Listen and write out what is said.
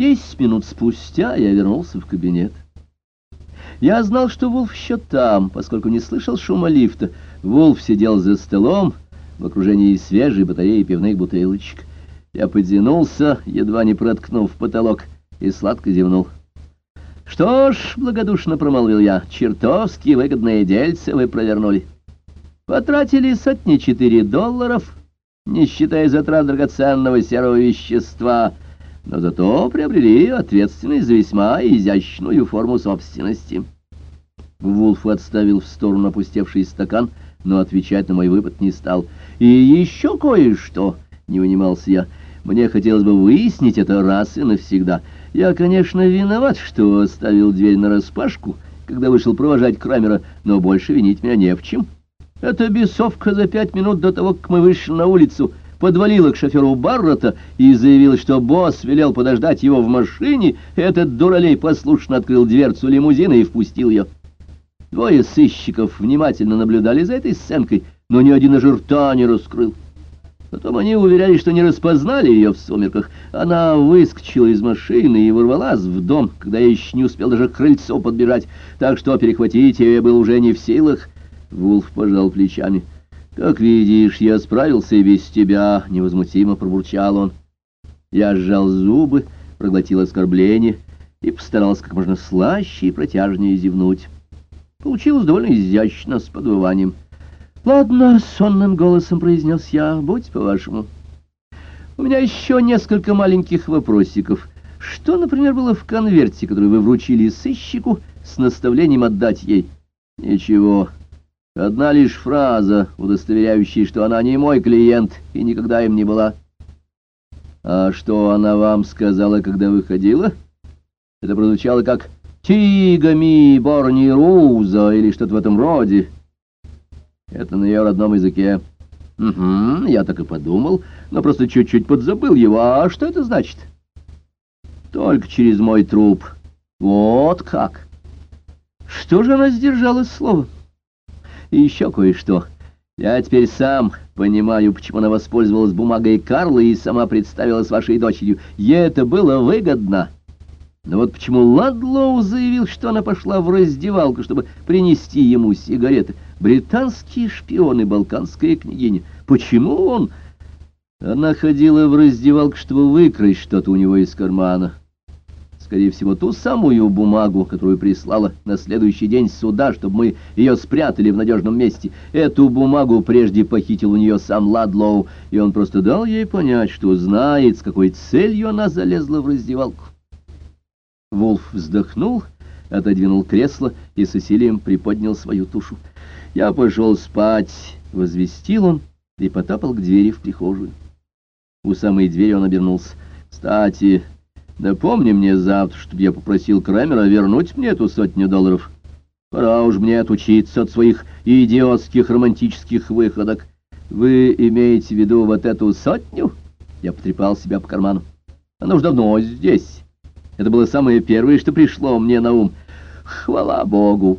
Десять минут спустя я вернулся в кабинет. Я знал, что Вулф еще там, поскольку не слышал шума лифта. Вулф сидел за столом в окружении свежей батареи пивных бутылочек. Я потянулся, едва не проткнув потолок, и сладко зевнул. «Что ж», — благодушно промолвил я, — «чертовски выгодные дельцы вы провернули. Потратили сотни четыре долларов, не считая затрат драгоценного серого вещества, но зато приобрели ответственность за весьма изящную форму собственности». Вулф отставил в сторону опустевший стакан, но отвечать на мой выпад не стал. «И еще кое-что», — не унимался я, — «мне хотелось бы выяснить это раз и навсегда». Я, конечно, виноват, что оставил дверь нараспашку, когда вышел провожать Крамера, но больше винить меня не в чем. Эта бесовка за пять минут до того, как мы вышли на улицу, подвалила к шоферу Баррета и заявила, что босс велел подождать его в машине, этот дуралей послушно открыл дверцу лимузина и впустил ее. Двое сыщиков внимательно наблюдали за этой сценкой, но ни один даже рта не раскрыл. Потом они уверяли, что не распознали ее в сумерках. Она выскочила из машины и ворвалась в дом, когда я еще не успел даже к крыльцу подбежать, так что перехватить ее был уже не в силах. Вулф пожал плечами. «Как видишь, я справился и без тебя», — невозмутимо пробурчал он. Я сжал зубы, проглотил оскорбление и постарался как можно слаще и протяжнее зевнуть. Получилось довольно изящно, с подвыванием. «Ладно», — сонным голосом произнес я, — «будь по-вашему». «У меня еще несколько маленьких вопросиков. Что, например, было в конверте, который вы вручили сыщику с наставлением отдать ей?» «Ничего. Одна лишь фраза, удостоверяющая, что она не мой клиент и никогда им не была». «А что она вам сказала, когда выходила?» Это прозвучало как «Тигами Борни Руза» или что-то в этом роде. Это на ее родном языке. Угу, я так и подумал, но просто чуть-чуть подзабыл его. А что это значит? Только через мой труп. Вот как. Что же она сдержала слово? И еще кое-что. Я теперь сам понимаю, почему она воспользовалась бумагой Карла и сама представилась вашей дочерью. Ей это было выгодно. Но вот почему Ладлоу заявил, что она пошла в раздевалку, чтобы принести ему сигареты? Британские шпионы, балканская княгиня. Почему он... Она ходила в раздевалку, чтобы выкрасть что-то у него из кармана. Скорее всего, ту самую бумагу, которую прислала на следующий день суда, чтобы мы ее спрятали в надежном месте. Эту бумагу прежде похитил у нее сам Ладлоу, и он просто дал ей понять, что знает, с какой целью она залезла в раздевалку. Волф вздохнул, отодвинул кресло и с усилием приподнял свою тушу. «Я пошел спать», — возвестил он и потопал к двери в прихожую. У самой двери он обернулся. «Кстати, напомни мне завтра, чтобы я попросил Крамера вернуть мне эту сотню долларов. Пора уж мне отучиться от своих идиотских романтических выходок. Вы имеете в виду вот эту сотню?» Я потрепал себя по карману. «Она уж давно здесь». Это было самое первое, что пришло мне на ум. Хвала Богу!